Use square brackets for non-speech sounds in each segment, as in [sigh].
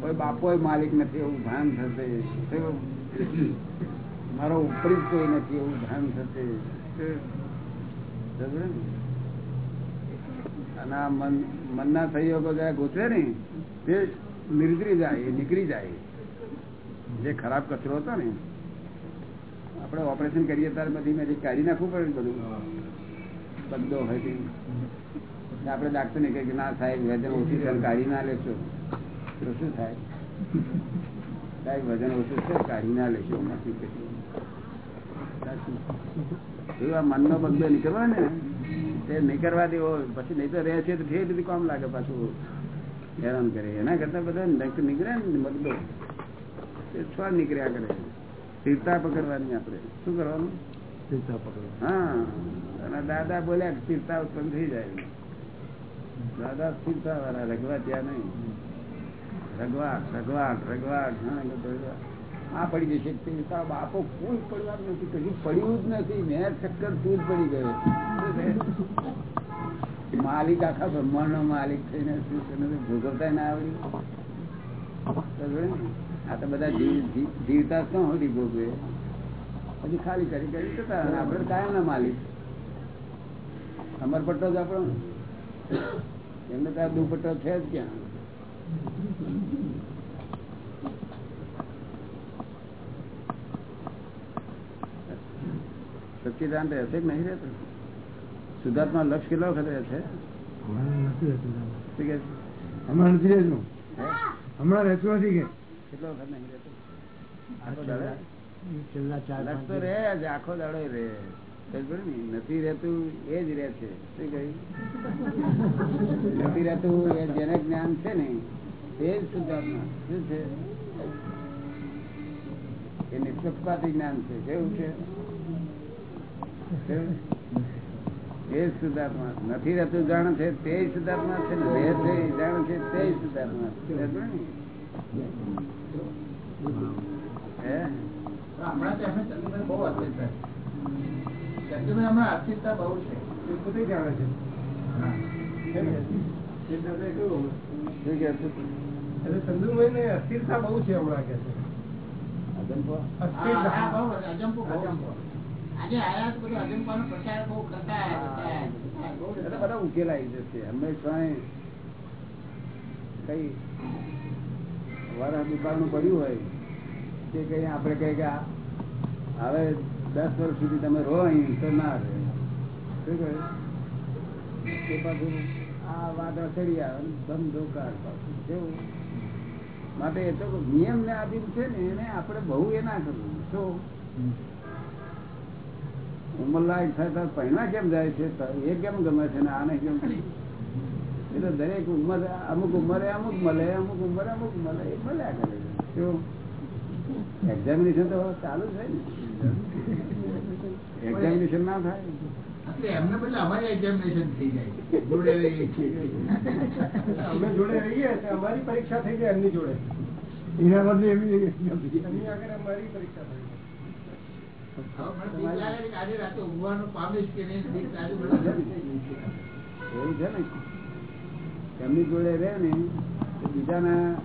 કોઈ બાપો માલિક નથી એવું ભાન થશે મારો ઉપરી કોઈ નથી એવું ભાન થશે અને મનના સહયોગો જરા ગોચવે ને, તે નિર્જરી જાય નીકળી જાય. જે ખરાબ કચરો હતો ને, આપણે ઓપરેશન કરીએ ત્યારે બધી મેં કાઢી નાખવું પડે બધું, બધો હોય આપડે આપણે ડાક્ટર ને કહે કે ના સાહેબ વેદન ઓછી કાઢી ના લેશો. શું થાય? સાહેબ વજન ઓછું છે? કાઢી ના લેશો નથી કશું. આ મનનો બગડો નીકળવા ને? તે નીકળવા દેવો પછી નહીં તો રહે છે તો ફેર બધી કામ લાગે પાછું. હેરાન કરે. એના કરતા બધા નીકળે ને બગડો એ છ નીકળ્યા કરે. સ્થિરતા પકડવાની આપણે. શું કરવાનું? હા. અને દાદા બોલ્યા સ્થિરતા ઉત્પન્ન થઈ જાય. દાદા સ્થિરતા વાળા રગવા ત્યાં નહીં. આ પડી જશે બાપો કોઈ પડવાનું નથી, કશું પડ્યું જ નથી. મેં ચક્કર તું જ પડી ગયો. માલિક આખા બ્રહ્માંડ નો માલિક થઈને શું ભોગવતા ના આવડી. આ તો બધા જીવ- જીવ- જીવતા શું હોડી ભોગવે? પછી ખાલી કરી કરી અને કાયમ ના માલિક. અમર પટ્ટો જ આપણો. એમને ત્યાં દુપટ્ટો છે જ ક્યાં? સચ્ચિદાન રહેશે કે નહીં રહેતો સુધાર્થમાં લક્ષ કેટલા વખત રહે છે? હમણાં નથી રહેતું હમણાં રહેતું. નથી કે. કેટલો વખત નહીં રહેતો? આખો દાડો? ને? નથી રહેતું એ જ રહે છે. શું કહ્યું? [laughs] નથી રહેતું એ જેને જ્ઞાન છે ને એ સુધાર્મા શુદ્ધાત્મા શું છે? એ નિષ્પક્ષપાતી જ્ઞાન છે. કેવું છે? એ શુદ્ધાત્મા નથી રહેતું જાણે છે તે શુદ્ધાત્મા છે ને રહે છે એ છે તે શુદ્ધાત્મા છે હમણાં તો ચંદ્રભાઈ બહુ છે હમણાં અસ્તિત્વ બહુ છે. પોતે જાણે છે. શું કે? એટલે ચંદુભાઈ ને અસ્થિરતા બહુ છે હમણાં કે છે. તો બધું ઉકેલાઈ જશે. હંમેશા કઈ વરસ દુકાળનું પડ્યું હોય કે કઈ આપડે કઈ કે હવે દસ વર્ષ સુધી તમે રહો અહીં તો ના રહે. શું કહ્યું તે પાછું આ વાદળ ચડી આવે ધંધો પાછું. કેવું? માટે એ તો નિયમ ને આધીન છે ને એને આપણે બહુ એ ના કરવું. શું? ઉંમર થાય તો પહેલા કેમ જાય છે? એ કેમ ગમે છે ને આને કેમ? એ તો દરેક ઉંમર અમુક ઉંમરે અમુક મળે અમુક ઉંમરે અમુક મળે એ મળ્યા કરે છે. શું? એક્ઝામિનેશન તો ચાલુ છે ને. [laughs] એક્ઝામિનેશન ના થાય. એટલે એમને અમારી એક્ઝામિનેશન થઈ જાય. જોડે રહીએ છીએ. અમે જોડે રહીએ અમારી પરીક્ષા થઈ જાય એમની જોડે. એના બદલે એમની એમની આગળ અમારી પરીક્ષા થઈ એમની જોડે રહે ને બીજાના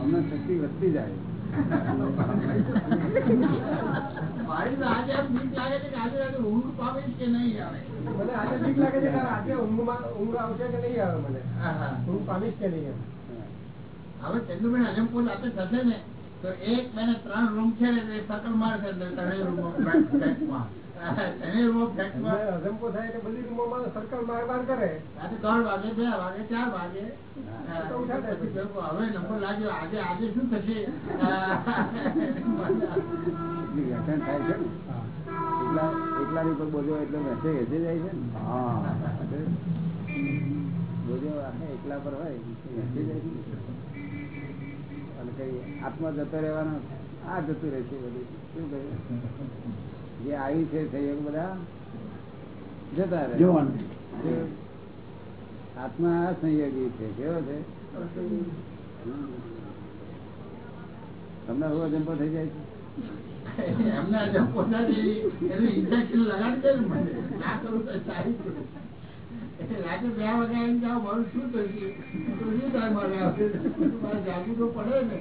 અમને શક્તિ વધતી જાય. આજે ઊંઘ પામીશ કે નહીં આવે મને આજે બીક લાગે છે કે આજે ઊંઘમાં ઊંઘ આવશે કે નહીં આવે મને. ઊંઘ પામીશ કે નહીં આવે હવે ચંદુભાઈ અજમપુર રાતે થશે ને? તો એક મહિને ત્રણ રૂમ છે ત્રણેય રૂમો ફ્લેટમાં ત્રણેય રૂમો ફ્લેટમાં એટલે થાય એટલે બધી રૂમોમાં સર્કલ માર માર કરે. આજે ત્રણ વાગે બે વાગે ચાર વાગે. હવે નંબર લાગ્યો. આજે આજે શું થશે? વ્યાખ્યાન થાય છે એકલા ની પર બોલ્યો એટલે મેસેજ વેચે જાય છે ને. હા. બોજો આખે એકલા પર હોય વેચી જાય છે. આત્મા જતો રહેવાનો આ જતું રહેશે બધું. શું કહ્યું જે આવી છે સહયોગ બધા જતા રહે. આત્મા અસંયોગી છે કેવો છે? તમને હવે જંપો થઈ જાય છે? એમના અજમપુર નથી એનું ઇન્જેક્શન લગાડી દે ને મને. ના કરું તો સારી રાતે બે વાગે આવીને જાઓ મારું શું થયું શું થાય મારે મારે જાગવું તો પડે ને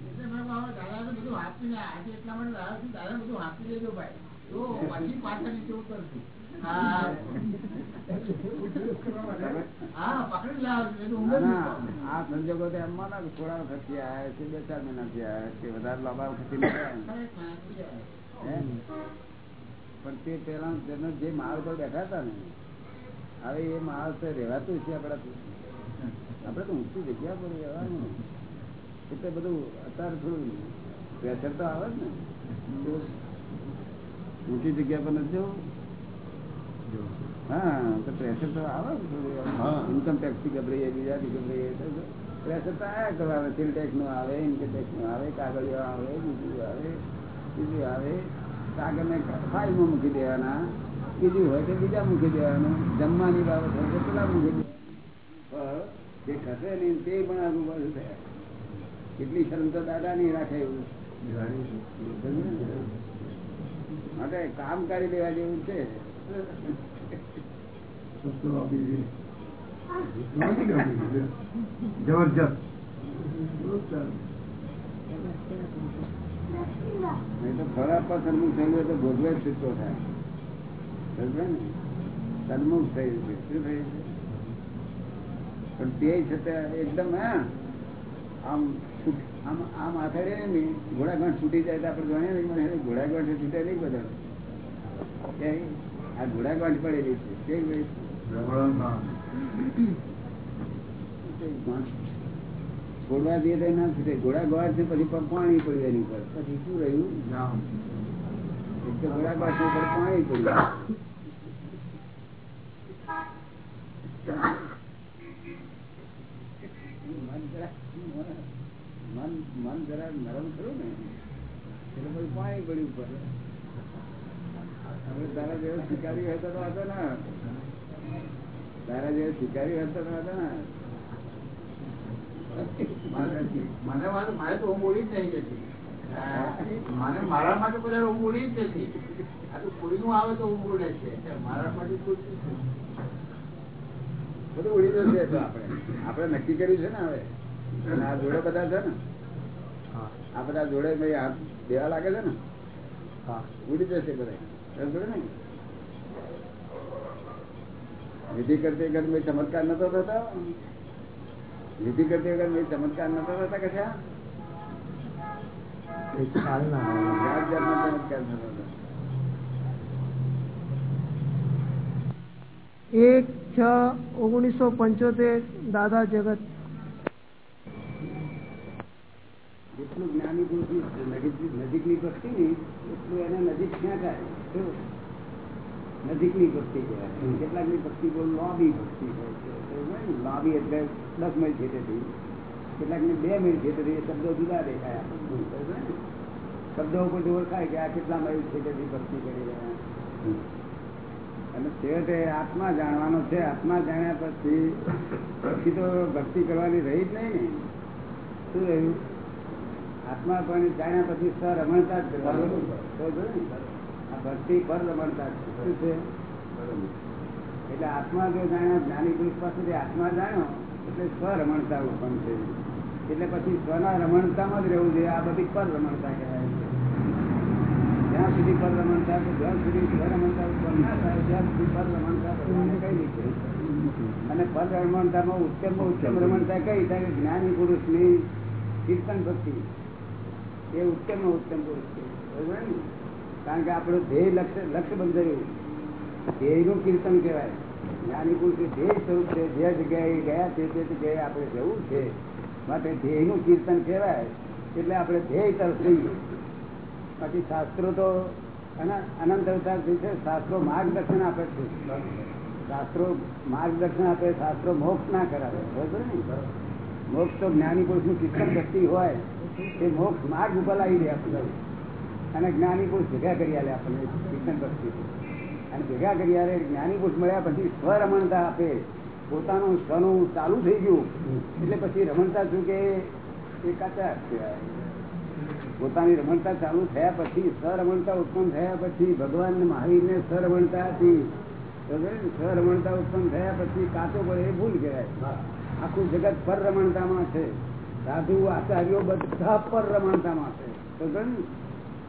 બધું આપીને આજે એટલા માટે દાદા છું દાદા બધું ભાઈ. તો પછી પાછા નીચે ઉતરશું. આ સંજોગો તો એમ માનો થોડા વખતથી આવ્યા છે બે ચાર મહિનાથી આવ્યા છે વધારે લાંબા આયા. હે? પણ તે પેલા જે માળ પર બેઠા હતા ને હવે એ માળ તો રહેવાતું છે આપડા આપડે તો ઊંચી જગ્યા પર રહેવાનું. એટલે બધું અત્યારે થોડું પ્રેશર તો આવે જ ને. ઊંચી જગ્યા પર નથી જવું? હા તો પ્રેશર તો આવે ઇન્કમ ટેક્સથી ગભરાઈએ બીજાથી ગભરાઈએ પ્રેશર તો આયા કરવાનું. સેલ ટેક્સનું આવે ઇન્કમ ટેક્સનું આવે કાગળિયા આવે બીજું આવે. બીજું આવે કાગળને ફાઇલમાં મૂકી દેવાના. બીજું હોય કે બીજા મૂકી દેવાનું. જમવાની બાબત હોય કે પેલા મૂકી દે. જે ખસે ને તે પણ આગળ બધું થયા કેટલી શરમ તો દાદા નહીં રાખે એવું. માટે કામ કરી દેવા જેવું છે. જબરજસ્ત. નહીં તો ખરાબ પર સન્મુખ થયું હોય તો ભોગવે છૂટો થાય. સમજે ને? સન્મુખ થયું છે શું થયું છે પણ તે છતાં એકદમ હા આમ આમ આમ આથડે ને ઘોડાઘાટ છૂટી જાય તો આપણે જાણીએ નહીં મને ઘોડાઘાટ છૂટે નહીં બધા. કે આ ઘોડાઘાટ પડેલી છે. કેવી ગાંઠ છોડવા દે તો ના છૂટે. ઘોડા ગોળ છે, પછી પાણી પડ્યું એની ઉપર. પછી શું રહ્યું? ગોળ છે, ઉપર પાણી પડ્યું. મન મન જરા નરમ થયું ને, એટલે પછી પાણી પડ્યું ઉપર. હવે તારા જેવો શિકારી હોય તો વાંધો ના તારા જેવો શિકારી હોય તો વાંધો ના મને મારે તો ઊંઘ જ નહીં જતી મને મારા માટે બધા ઊંઘ જ નથી આ તો કોઈનું આવે તો ઊંઘ ઉડે છે. મારા માટે કોઈ બધું ઉડી જશે તો આપણે. આપણે નક્કી કર્યું છે ને હવે. અને આ જોડે બધા છે ને? આ બધા જોડે ભાઈ હાથ દેવા લાગે છે ને? ઉડી જશે બધા. ને? વિધિ કરતી વખત ચમત્કાર નતો થતો. વિધિ કરતી વગર મેં ચમત્કાર નતા થતા કશા એક છ ઓગણીસો પંચોતેર દાદા જગત. જેટલું જ્ઞાની નજીક- ની ભક્તિ ની એટલું એને નજીક ક્યાં થાય? નજીકની ભક્તિ કહેવાય. કેટલાકની ભક્તિ બહુ લોબી ભક્તિ હોય છે? લોબી એટલે દસ મિનિટ છેટેથી કેટલાકને બે મિલ છેટેથી શબ્દો જુદા દેખાય આપણને. શબ્દો ઉપરથી ઓળખાય કે આ કેટલા માઇલ છેટેથી ભક્તિ કરી રહ્યા અને છેવટે આત્મા જાણવાનો છે. આત્મા જાણ્યા પછી પછી તો ભક્તિ કરવાની રહી જ નહીં ને. શું રહ્યું? આત્મા પણ જાણ્યા પછી સર રમણતા જ કરવાનું. ભક્તિ પર રમણતા શું છે? એટલે આત્મા જો જાણ્યા જ્ઞાની પુરુષ પાસે આત્મા જાણ્યો, એટલે સ્વ રમણતા ઉત્પન્ન છે એટલે પછી સ્વના રમણતામાં જ રહેવું જોઈએ. આ બધી પર રમણતા કહેવાય છે. જ્યાં સુધી પર રમણતા જ્યાં સુધી સ્વ રમણતા ઉત્પન્ન ના થાય, ત્યાં સુધી પર રમણતા ભગવાને રીતે અને પર રમણતામાં ઉત્તમ ઉત્તમ રમણતા કઈ? થાય જ્ઞાની પુરુષની કીર્તન ભક્તિ. એ ઉત્તમ ઉત્તમ પુરુષ છે. બરોબર ને? કારણ કે આપણું ધ્યેય લક્ષ્ય લક્ષ્ય બંધાયું ધ્યેયનું કીર્તન કહેવાય. જ્ઞાની પુરુષ ધ્યેય સ્વરૂપ છે, જે જગ્યાએ ગયા છે, તે જગ્યાએ આપણે જવું છે. માટે ધ્યેયનું કીર્તન કહેવાય, એટલે આપણે ધ્યેય તરફ જઈએ. બાકી શાસ્ત્રો તો અન- અનંત અવતાર છે, શાસ્ત્રો માર્ગદર્શન આપે છે. શાસ્ત્રો માર્ગદર્શન આપે, શાસ્ત્રો મોક્ષ ના કરાવે. બરોબર ને? મોક્ષ તો જ્ઞાની પુરુષનું કીર્તન શક્તિ હોય. એ મોક્ષ માર્ગ ઉપર લાવી દે આપણને અને જ્ઞાની પુરુષ ભેગા કરી આલે આપણને, કીર્તન ભક્તિ. અને ભેગા કરી આલે, જ્ઞાની પુરુષ મળ્યા પછી સ્વરમણતા આપે. પોતાનું સ્વનું ચાલુ થઈ ગયું. એટલે પછી રમણતા શું કે કાચા પોતાની રમણતા ચાલુ થયા પછી સરમણતા ઉત્પન્ન થયા પછી, ભગવાન મહાવીરને સરમણતા હતી? સરમણતા ઉત્પન્ન થયા પછી કાચો પડે એ ભૂલ કહેવાય. આખું જગત પર રમણતામાં છે. સાધુ, આચાર્યો બધા પર રમણતામાં છે. તો?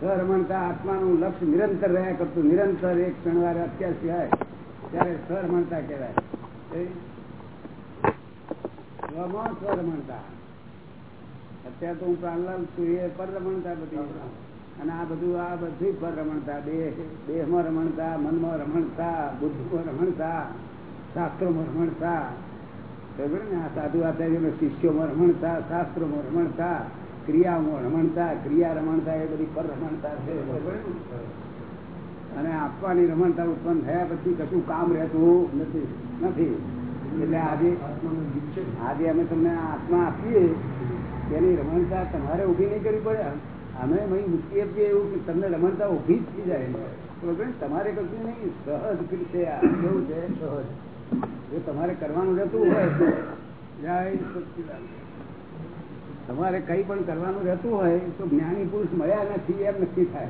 સરમણતા આત્માનું લક્ષ્ય નિરંતર રહ્યા કરતું. નિરંતર એક ક્ષણવાર અત્યાર સિવાય ત્યારે સરમણતા કહેવાય? સ્વરમણતા અત્યારે તો હું પ્રાણલાલ છું, એ પર રમણતા બધી. અને આ બધું આ બધું પર રમણતા. દેહ દેહમાં રમણતા, મનમાં રમણતા, બુદ્ધિમાં રમણતા, શાસ્ત્રોમાં રમણતા. બરાબર ને? આ સાધુ આચાર્ય શિષ્યોમાં રમણતા, શાસ્ત્રોમાં રમણતા. ક્રિયામાં, રમણતા, ક્રિયા રમણતા એ બધી પર રમણતા છે. અને આપવાની રમણતા ઉત્પન્ન થયા પછી કશું કામ રહેતું નથી નથી. એટલે આજે આજે અમે તમને આત્મા આપીએ, તેની રમણતા તમારે ઊભી નહીં કરવી પડે. અમે અહીં મૂકી આપીએ એવું તમને રમણતા ઊભી જ થઈ જાય. તમારે કશું નહીં. સહજ રીતે કેવું છે? સહજ. જો તમારે કરવાનું રહેતું હોય જય સચ્ચિદાનંદ. તમારે કઈ પણ કરવાનું રહેતું હોય તો જ્ઞાની પુરુષ મળ્યા નથી એમ નક્કી થાય.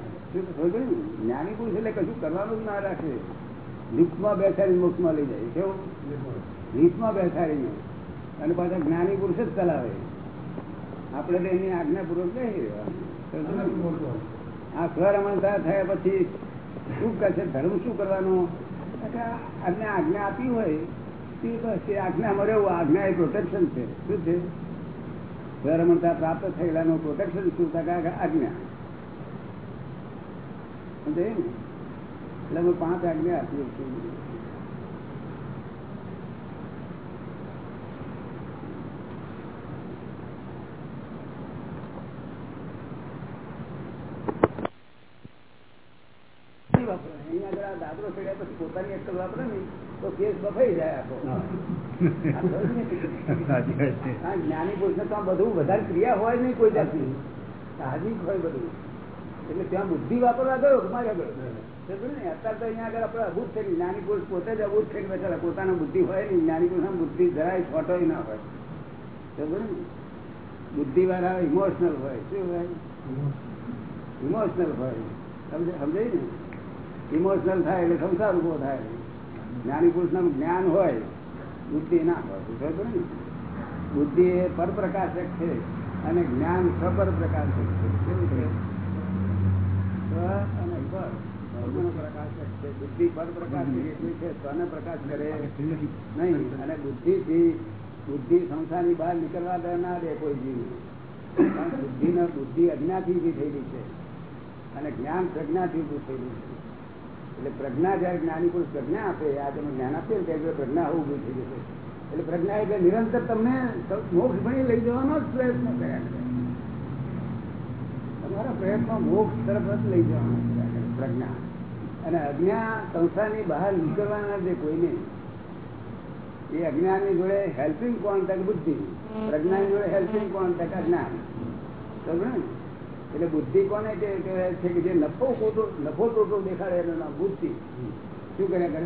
જ્ઞાની પુરુષ એટલે કશું કરવાનું જ ના રાખે. લિફ્ટમાં બેસાડી મુખમાં લઈ જાય. કેવું? લિફ્ટમાં બેસાડીને અને પાછા જ્ઞાની પુરુષ જ ચલાવે. આપણે તો એની આજ્ઞાપૂર્વક નહીં. આ સ્વરમણતા થયા પછી શું છે? ધર્મ શું કરવાનો? આજ્ઞા આજ્ઞા આપી હોય, તે એ આજ્ઞામાં રહેવું આજ્ઞા એ પ્રોટેક્શન છે. શું છે? સ્વરમણતા પ્રાપ્ત થયેલાનું પ્રોટેક્શન શું થતા આજ્ઞા. એટલે અમે પાંચ આજ્ઞા નહીં વાપરે. અહીંયા દાદરો ચડ્યા પછી પોતાની અક્કલ વાપરે ને? તો કેસ બફાઈ જાય આખો. જ્ઞાની પુરુષ તો બધું વધારે ક્રિયા હોય નહીં કોઈ જાતની. સાહજિક હોય બધું. એટલે ત્યાં બુદ્ધિ વાપરવા ગયો મારે અત્યારે તો અહીંયા આગળ આપણે અભૂત થઈ જ્ઞાની પુરુષ પોતે જ અભૂત થઈને બેઠેલા પોતાના બુદ્ધિ હોય નહીં. જ્ઞાની પુરુષ બુદ્ધિ જરાય છોટો ના હોય. સમજ્યો ને? બુદ્ધિ વાળા ઇમોશનલ હોય. શું હોય? ઇમોશનલ હોય. સમજે સમજાય ને? ઇમોશનલ થાય એટલે સંસાર ઊભો થાય. જ્ઞાની પુરુષ જ્ઞાન હોય બુદ્ધિ ના હોય ને બુદ્ધિ એ પરપ્રકાશક છે અને જ્ઞાન સપર પ્રકાશક છે. કેવું છે? અને પર પ્રકાશક છે. બુદ્ધિ પર પ્રકાશક એટલી છે સ્વને પ્રકાશ કરે. નહીં અને બુદ્ધિ થી બુદ્ધિ સંસારની બહાર નીકળવા દે ના દે કોઈ જીવ બુદ્ધિ ને બુદ્ધિ અજ્ઞાથી ઊભી થયેલી છે. અને જ્ઞાન પ્રજ્ઞાથી ઉભું થયેલું છે. એટલે પ્રજ્ઞા જયારે જ્ઞાની પુરુષ પ્રજ્ઞા આપે, આ તમે જ્ઞાન આપીએ ને ત્યારે પ્રજ્ઞા આવું ઊભી થઈ જશે. એટલે પ્રજ્ઞા એટલે નિરંતર તમને મોક્ષ ભણી લઈ જવાનો જ પ્રયત્ન કર્યા કરે. તમારા પ્રયત્નો મોક્ષ તરફ જ લઈ જવાનો પ્રજ્ઞા. અને અજ્ઞા સંસ્થાની બહાર નીકળવાના જે કોઈને, એ અજ્ઞાનની જોડે હેલ્પિંગ કોણ તક બુદ્ધિ? પ્રજ્ઞાની જોડે હેલ્પિંગ કોણ તક અજ્ઞાન? સમજ ને? એટલે બુદ્ધિ કોને કે કહેવાય છે કે જે નફો ખોટો નફો ટોટો દેખાડે એનું નામ બુદ્ધિ. શું કર્યા કરે?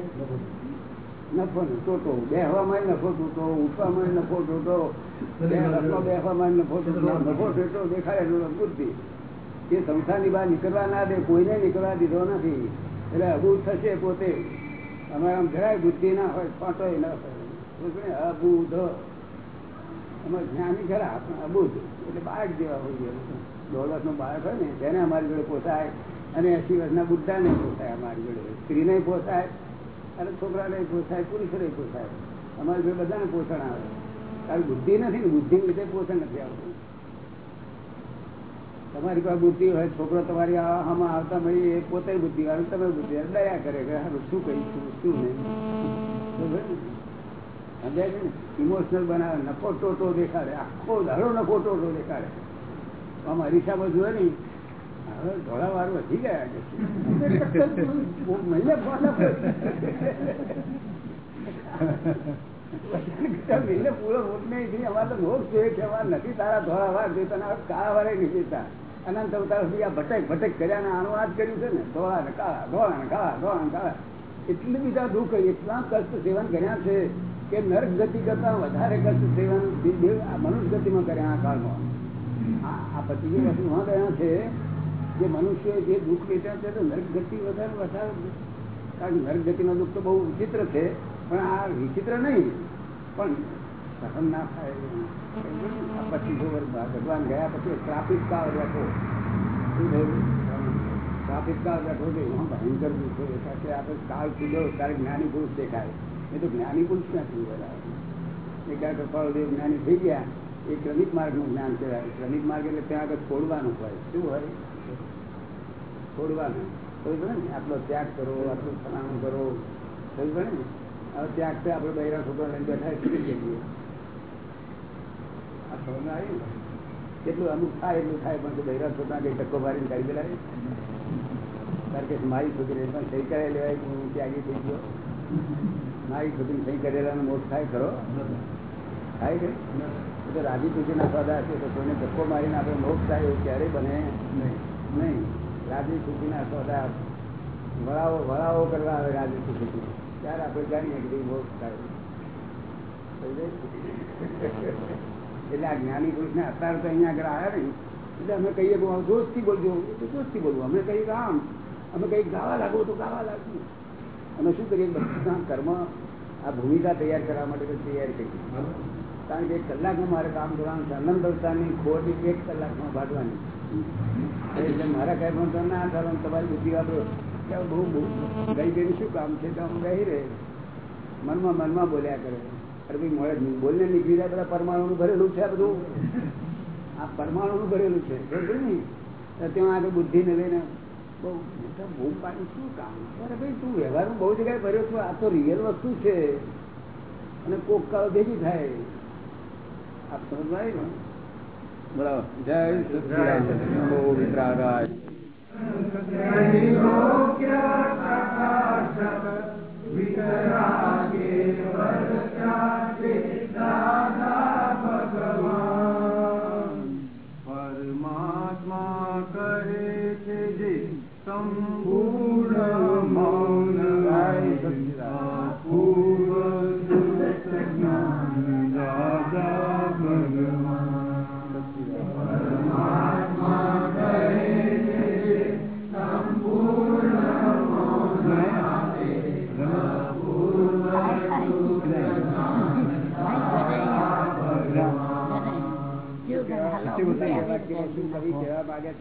નફો ને ટોટો બેહવામાં નફો ટોટો ઉઠવામાં નફો ટોટો બેહવામાં નફો ટોટો નફો ટોટો દેખાડે એનું નામ બુદ્ધિ. એ સંસ્થાની બહાર નીકળવા ના દે કોઈને નીકળવા દીધો નથી. એટલે અભૂત થશે પોતે. અમારે આમ જરાય બુદ્ધિ ના હોય ફાંટોય ના હોય. અબુધ અમારે જ્ઞાની ખરા અબુધ એટલે બાળક જેવા હોય ગયા દોઢ વર્ષનું બાળક હોય ને તેને અમારી જોડે પોસાય, અને એસી વર્ષના બુદ્ધાને પોસાય અમારી જોડે. સ્ત્રીને પોસાય, અને છોકરાને પોસાય, પુરુષોને પોસાય. અમારી જોડે બધાને પોષણ આવે. કારણ બુદ્ધિ નથી ને, બુદ્ધિ લીધે પોષણ નથી આવતું. તમારી પાસે બુદ્ધિ હોય, છોકરો તમારી આમાં આવતા મળી એ પોતે બુદ્ધિ વાળું, તમે બુદ્ધિ દયા કરે કે હારું, શું કહીશું શું નહીં? સમજાય ને? ઇમોશનલ બનાવે નફો ટોટો દેખાડે, આખો ધારો નફો ટોટો દેખાડે. આમાં અરીસામાં જોયે ને, હવે ધોળા વાર વધી ગયા અનંત અવતાર સુધી આ કર્યા ને આનું આ કર્યું છે ને. ધોળા ને કાળા, ધોળા ને કાળા એટલું બીજા દુઃખ, એટલા કષ્ટ સેવન કર્યા છે કે નર્ક ગતિ કરતા વધારે કષ્ટ સેવન મનુષ્ય ગતિમાં કર્યા આ કાળમાં. આ આ પચીસ વર્ષમાં ગયા છે જે મનુષ્ય જે દુઃખ વેચ્યા છે તો નર્ક ગતિ વધારે વધારે કારણ કે નર્ક ગતિનો દુઃખ તો બહુ વિચિત્ર છે પણ આ વિચિત્ર નહીં પણ સહન ના થાય આ પચીસો વર્ષ બાદ ભગવાન ગયા પછી ટ્રાફિક કાળ બેઠો શું થયું ટ્રાફિક કાળ બેઠો છે એમાં ભયંકર દુઃખ છે કારણ કે આપણે કાળ કીધો ત્યારે જ્ઞાની પુરુષ દેખાય એ તો જ્ઞાની પુરુષ ક્યાંથી બોલાવે એક આ કપાળદેવ જ્ઞાની થઈ ગયા એ ક્રમિક માર્ગનું જ્ઞાન કહેવાય. ક્રમિક માર્ગ એટલે ત્યાં આગળ છોડવાનું હોય. શું હોય? છોડવાનું. બરોબર ને, આટલો ત્યાગ કરો, આટલું ફલાણું કરો બરોબર ને. હવે ત્યાગ તો આપણે બહેરા છોકરા લઈને બેઠા છૂટી જઈએ આ સમજ આવી ને? કેટલું અમુક થાય, એટલું થાય, પણ બહેરા છોકરા કઈ ટક્કો મારીને કાઢી દેલાય કારણ કે મારી છોકરી પણ સહી કરાવી લેવાય હું ત્યાગી થઈ ગયો. મારી છોકરી સહી કરેલા મોટ થાય ખરો? થાય કે તો રાજી ખુશીના નાખવાદા છે, તો કોઈને ધક્કો મારીને આપણે મોક્ષ થાય એવું ક્યારેય બને નહીં. રાજી ખુશીના નાખવાદા વળાવો વળાવો કરવા આવે રાજી ખુશીથી. ત્યારે આપણે જાણીએ કે મોક્ષ થાય. એટલે આ જ્ઞાની પુરુષને અત્યારે તો અહીંયા આગળ આવ્યા નહીં. એટલે અમે કહીએ કે દોસ્તી બોલજો. તો દોસ્તી બોલવું. અમે કહીએ આમ. અમે કઈ ગાવા લાગો તો ગાવા લાગવું અમે શું કરીએ? બધા કર્મ આ ભૂમિકા તૈયાર કરવા માટે તૈયાર કરીએ. કારણ કે એક કલાકમાં મારે કામ કરવાનું છે. અનંત અવતારની ખોટી એક કલાકમાં ભાગવાની. મારા કઈ તો ના કરવાનું તમારી બુદ્ધિ વાપરો. બહુ ગઈ ગઈ શું કામ છે તો હું ગઈ રહે. મનમાં મનમાં બોલ્યા કરે. અરે ભાઈ મળે બોલને નીકળી જાય, બધા પરમાણુનું ભરેલું છે આ બધું. આ પરમાણુનું ભરેલું છે. બરોબર ને ત્યાં આગળ બુદ્ધિને લઈને બહુ બહુ પાડી શું કામ અરે ભાઈ, તું વ્યવહારમાં બહુ જગ્યાએ ભર્યો છું. આ તો રિયલ વસ્તુ છે. અને કોક કાળ ભેગી થાય. બરાબર જય સચિદાનંદ ઓ વિતરાગાય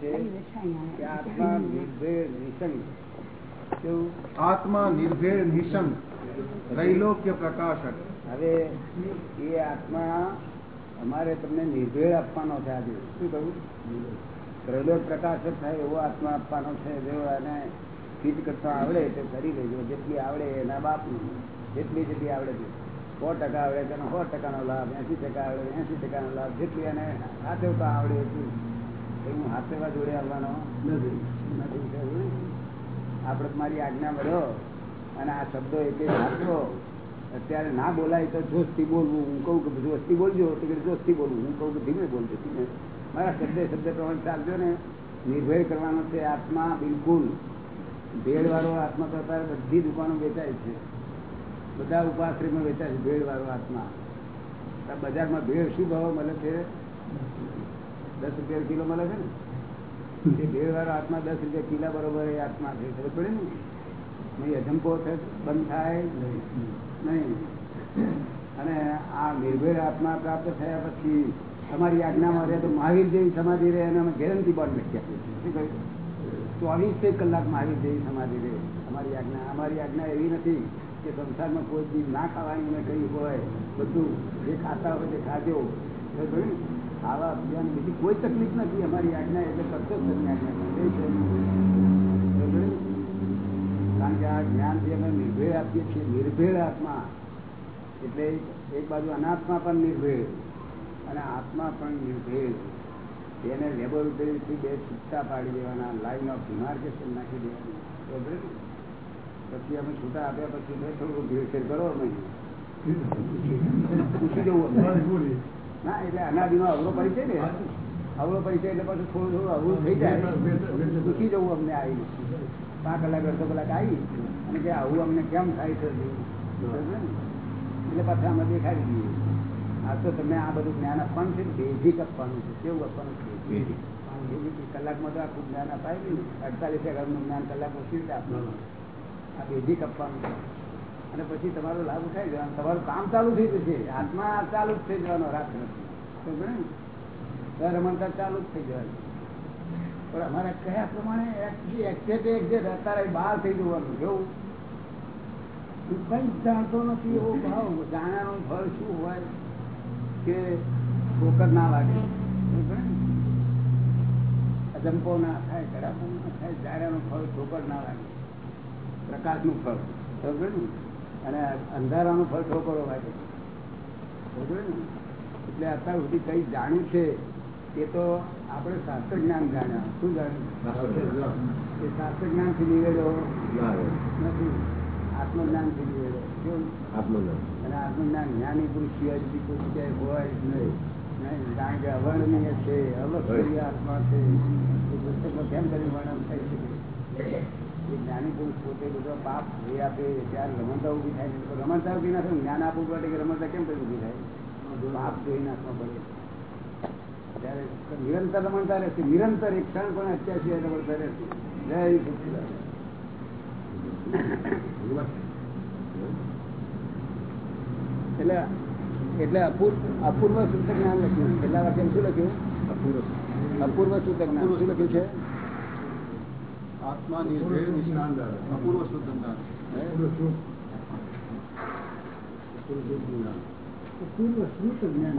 છે કે આત્મા નિર્ભેળ કેવું? આત્મા નિર્ભેળ ત્રૈલોક્ય પ્રકાશક. હવે એ આત્મા અમારે તમને નિર્ભેળ આપવાનો છે આજે. શું કહ્યું ત્રૈલોક પ્રકાશક થાય એવો આત્મા આપવાનો છે. જો એને ફીટ કરતા આવડે તે કરી લેજો. જેટલી આવડે એના બાપનું જેટલી જેટલી આવડે છે. સો ટકા આવડે તેનો સો ટકાનો લાભ એસી ટકા આવડે એસી ટકાનો લાભ. જેટલી એને હાથે આવડે એટલું હું હાથેવા જોડે આવવાનો નથી. આપણે મારી આજ્ઞા મળ્યો અને આ શબ્દો એક એક વાપરો અત્યારે ના બોલાય તો જોશથી બોલવું. હું કહું કે જોશથી બોલજો. તો કે જોશથી બોલવું. હું કહું કે ધીમે બોલજો ધીમે. મારા શબ્દે શબ્દ પ્રમાણે ચાલજો ને. નિર્ભય કરવાનો છે આત્મા બિલકુલ. ભેળ વાળો આત્મા તો અત્યારે બધી દુકાનો વેચાય છે. બધા ઉપાશ્રયમાં વેચાય છે ભેળ વાળો આત્મા બજારમાં ભેળ શું ભાવ મળે છે? દસ રૂપિયા કિલો મળે છે ને? એ ભેળ વાળો આત્મા દસ રૂપિયા કિલા બરોબર એ આત્મા છે. ખબર પડે ને? અજંપો બંધ થાય, નહીં. અને આ નિર્ભય આત્મા પ્રાપ્ત થયા પછી તમારી આજ્ઞામાં રહે તો મહાવીર જેવી સમાધિ રહે અને અમે ગેરંટી બોર્ડ લખી આપીએ કહ્યું? કલાક મહાવીર જેવી સમાધિ રહે. અમારી આજ્ઞા અમારી આજ્ઞા એવી નથી કે સંસારમાં કોઈ ચીજ ના ખાવાની મેં કહ્યું હોય, બધું જે ખાતા હોય તે ખાજો? ખાવા પીવાની બીજી કોઈ તકલીફ નથી. અમારી આજ્ઞા એટલે કરશો જ તમે આજ્ઞા? કારણ કે આ જ્ઞાનથી અમે નિર્ભેળ આપીએ છીએ. નિર્ભેળ આત્મા. એટલે એક બાજુ અનાત્મા પણ નિર્ભેળ અને આત્મા પણ નિર્ભેળ એને લેબોરેટરીથી બે છૂટા પાડી દેવાના. લાઈન ઓફ ડિમાર્કેશન નાખી દેવાની. પછી અમે છૂટા આપ્યા પછી થોડું ભેળસેળ કરો નહીં [laughs] પૂછી જવું. ના, એટલે અનાદિનો અવરો પરિચય ને અવરો પરિચય એટલે પછી થોડું થોડું અવરું થઈ જાય. દુખી જવું અમને આવી. પાંચ કલાક, અડધો કલાક આવી. અને કે આવું અમને કેમ થાય છે? ને? એટલે પાછા અમે દેખાડી દઈએ. આ તો તમે આ બધું જ્ઞાન આપવાનું છે બેઝિક આપવાનું છે. કેવું આપવાનું છે? કલાકમાં તો આખું જ્ઞાન અપાય ને અડતાલીસ સેકન્ડનું જ્ઞાન કલાકમાં રીતે આપવાનું. આ બેઝિક આપવાનું છે. અને પછી તમારો લાભ ઉઠાઈ જવાનો તમારું કામ ચાલુ થઈ જશે. આત્મા ચાલુ જ થઈ જવાનો રાત નથી. રમણતા ચાલુ જ થઈ જવાનું. પણ અમારે કયા પ્રમાણે અત્યારે બહાર થઈ જવાનું કેવું કઈ જાણતો નથી એવો ભાવ. જાણવાનું ફળ શું હોય કે ઠોકર ના લાગે? અજંપો ના? થાય કડાપો ના થાય, જાણ્યાનું ફળ ઠોકર ના લાગે. પ્રકાશનું ફળ. સમજ ને? અને અંધારાનું ફળ ઠોકરો વાગે. એટલે અત્યાર સુધી કઈ જાણ્યું છે એ તો આપણે શાસ્ત્ર જ્ઞાન જાણ્યા. શું જાણ્યું? એ શાસ્ત્ર જ્ઞાનથી નિવેડો નથી. આત્મજ્ઞાનથી નિવેડો. કેવું? અને આત્મજ્ઞાન જ્ઞાની પુરુષ સિવાય બીજી જગ્યાએ હોય જ નહીં. નહીં. કારણ કે અવર્ણનીય છે અલગ આત્મા છે. એ પુસ્તકમાં કેમ કરી વર્ણન થઈ શકે એ જ્ઞાની પુરુષ પોતે બધો પાપ એ આપે ત્યારે રમણતા ઊભી થાય તો રમણતા ઊભી નાખે જ્ઞાન આપવું પડે કે રમણતા કેમ કરી ઊભી થાય? પાપ જોઈ નાખવા પડે. ત્યારે નિરંતર રમણતા રહેશે. નિરંતર એક ક્ષણ પણ અત્યાર રમણતા રહેશે. જય એટલે એટલે અપૂર્વ અપૂર્વ સૂત્ર જ્ઞાન લખ્યું. છેલ્લા વાક્ય શું લખ્યું? અપૂર્વ અપૂર્વ સૂચક જ્ઞાન. શું લખ્યું છે? આત્મા નિષ્ણાંત અપૂર્વ શુદ્ધ જ્ઞાન હે? શ્રુત જ્ઞાન પૂર્વ શ્રુત જ્ઞાન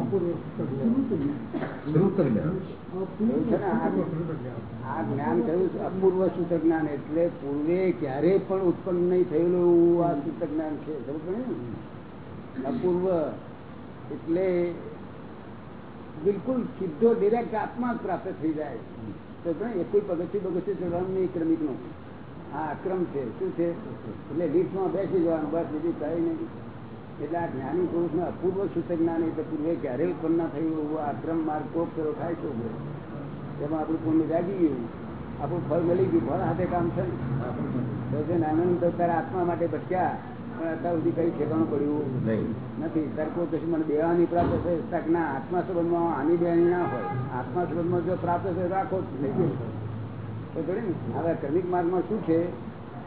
આ? અપૂર્વ એટલે પૂર્વે ક્યારે પણ ઉત્પન્ન નહીં થયેલું એવું આ સૂત્ર જ્ઞાન છે. સમજ અપૂર્વ એટલે બિલકુલ સીધો ડિરેક્ટ આત્મા જ પ્રાપ્ત થઈ જાય. તો એ કોઈ પગથિયું પગથિયું ચડવાનું નહીં પૂર્વે ક્યારેય ઉત્પન્ન ના થયું એવું આ અક્રમ માર્ગ કોપ કરો થાય છે? એમાં આપણું પુણ્ય જાગી ગયું. આપણું ફળ મળી ગયું. ફળ હાથે કામ છે આનંદ તો તો આત્મા માટે ભટક્યા પણ અત્યાર સુધી કઈ ઠેકાણું પડ્યું નથી. તારે પછી મને દેવાની પ્રાપ્ત છે ના આત્મા સંબંધમાં આની દેવાની ના હોય. આત્મા સંબંધમાં જો પ્રાપ્ત છે રાખો જ નહીં. તો જોડે ને હવે ક્રમિક માર્ગમાં શું છે?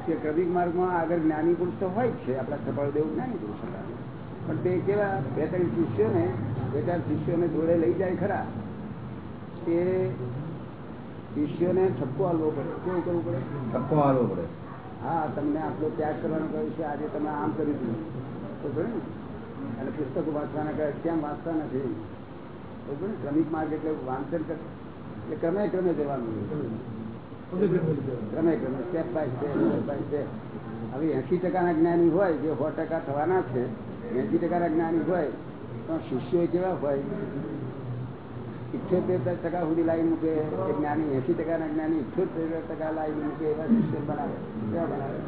કે ક્રમિક માર્ગમાં આગળ જ્ઞાની પુરુષ તો હોય જ છે. આપણા સફળ દેવું જ્ઞાની પુરુષ પણ તે કેવા બે ત્રણ શિષ્યોને બે ચાર શિષ્યોને જોડે લઈ જાય ખરા. તે શિષ્યોને ઠપકો હાલવો પડે. કેવું કરવું પડે? ઠપકો હાલવો પડે. હા તમને આટલો ત્યાગ કરવાનું કહ્યું છે આજે તમે આમ કરી દીધું. તો ને? અને પુસ્તકો વાંચવાના કહે કેમ વાંચતા નથી? તો ક્રમિક માર્ગ એટલે વાંચન કર. એટલે ક્રમે ક્રમે જવાનું ક્રમે ક્રમે step by step step by step હવે એસી ટકાના જ્ઞાની હોય જે સો ટકા થવાના છે એસી ટકાના જ્ઞાની હોય તો શિષ્યો કેવા હોય? ઇઠ્યોતેર ટકા સુધી લાવી મૂકે, એ જ્ઞાની એસી ટકાના જ્ઞાની ઇઠ્યોતેર ટકા લાવી મૂકે એવા શિષ્ય બનાવે. કેવા બનાવે?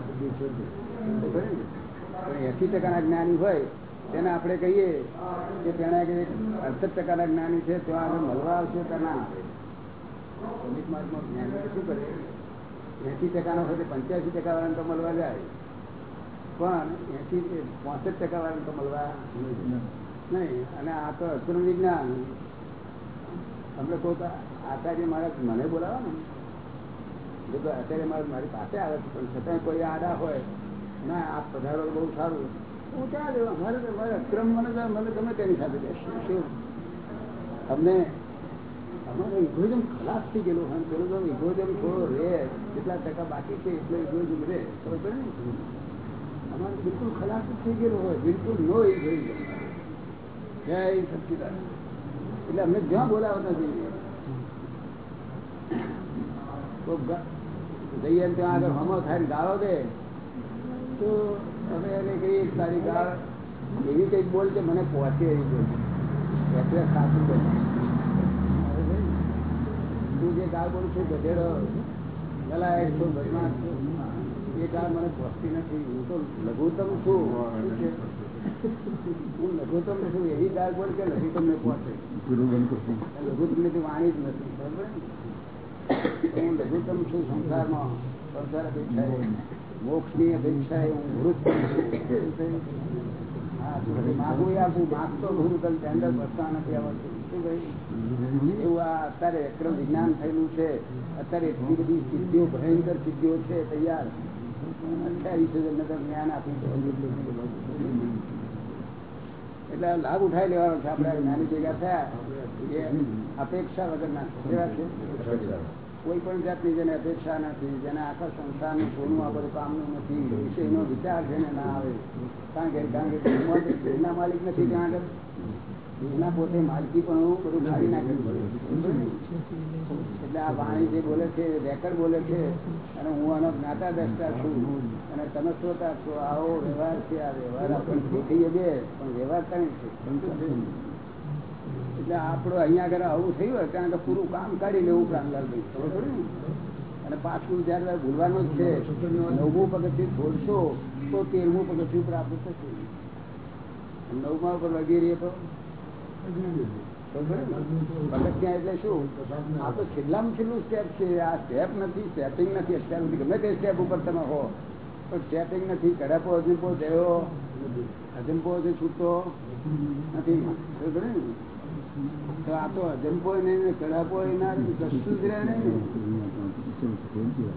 એસી ટકાના જ્ઞાની હોય, તેને આપણે કહીએ કે તેને અડસઠ ટકાના જ્ઞાની છે, તો આગળ મળવા આવશે તો ના જ્ઞાની શું કરે? એસી ટકાનો હોય પંચ્યાસી ટકા વાળાને તો મળવા જાય. પણ એસી પોસઠ ટકા વાળાને તો મળવા નહીં. અને આ તો અસુર વિજ્ઞાન. અમને કહો આચાર્ય મહારાજ મને બોલાવો ને? જો તો આચાર્ય મહારાજ મારી પાસે આવે પણ છતાંય કોઈ આડા હોય, ના, આ પધારો બહુ સારું હું ક્યાં જવા મારે મારે અક્રમ, મને મને ગમે તેની સાથે બેસવું શું? અમને અમારો ઇગોઇઝમ ખલાસ થઈ ગયેલો હોય પેલો તો ઇગોઇઝમ થોડો રે કેટલા ટકા બાકી છે એટલો ઇગોઇઝમ રે ખબર ને? અમારે બિલકુલ ખલાસ થઈ ગયેલો હોય, બિલકુલ નો ઇગોઇઝમ જય સચિદાન એટલે અમને જ્યાં બોલાવતા જઈએ. જઈએ ત્યાં આગળ હમો થાય ગાળો દે, તો અમે એને કહીએ, તારી ગાળ એવી કંઈક બોલ કે મને પહોંચે એવી બોલ. એટલે સાચું બોલ. તું જે ગાળ બોલું છું, ગધેડો, ગલાય છું બદમાશ છું. એ ગાળ મને પહોંચતી નથી. હું તો લઘુત્તમ છે? હું લઘુત્તમ છું એવી ગાળ બોલ કે લઘુત્તમ ને પહોંચે લઘુત્તમની વાણી જ નથી બરાબર? હું લઘુત્તમ છું સંસારમાં સંસાર અપેક્ષાએ. મોક્ષની અપેક્ષાએ હું વૃત્ત છું. શું થયું? હા, તો પછી માગવું એ આપવું માગતો ગુરુ ટેન્ડર બસતા નથી આવડતું. શું કહ્યું? એવું આ અત્યારે અક્રમ વિજ્ઞાન થયેલું છે. અત્યારે એટલી બધી સિદ્ધિઓ ભયંકર સિદ્ધિઓ છે તૈયાર. અઠ્યાવીસ હજાર જ્ઞાન આપ્યું એટલે લાભ ઉઠાવી લેવાનો છે. આપણે જ્ઞાની ભેગા થયા, એ અપેક્ષા વગરના કેવા છે. કોઈ પણ જાતની જેને અપેક્ષા નથી, જેને આખા સંસ્થાનું સોનું આ બધું કામનું નથી વિષયનો વિચાર છે ને ના આવે કારણ કે કારણ કે એના માલિક નથી ત્યાં આગળ. દેહના પોતે માલકી પણ હું બધું કાઢી નાખ્યું એટલે આ વાણી જે બોલે છે રેકર્ડ બોલે છે અને હું આનો જ્ઞાતા દ્રષ્ટા છું. અને તમે શ્રોતા છો આવો વ્યવહાર છે આ વ્યવહાર આપણે દેખીએ બે પણ વ્યવહાર કઈ છે. એટલે આપણું અહીંયા આગળ આવું થયું હોય ત્યાં આગળ પૂરું કામ કાઢી લેવું પ્રાણલાલભાઈ. ખબર અને પાછું જયારે ભૂલવાનું જ છે નવમું પગથિયું છોડશો તો તેરમું પગથિયું પ્રાપ્ત થશે. નવમા ઉપર વગેરે તો આ તો છેલ્લામાં નહીં કડાપો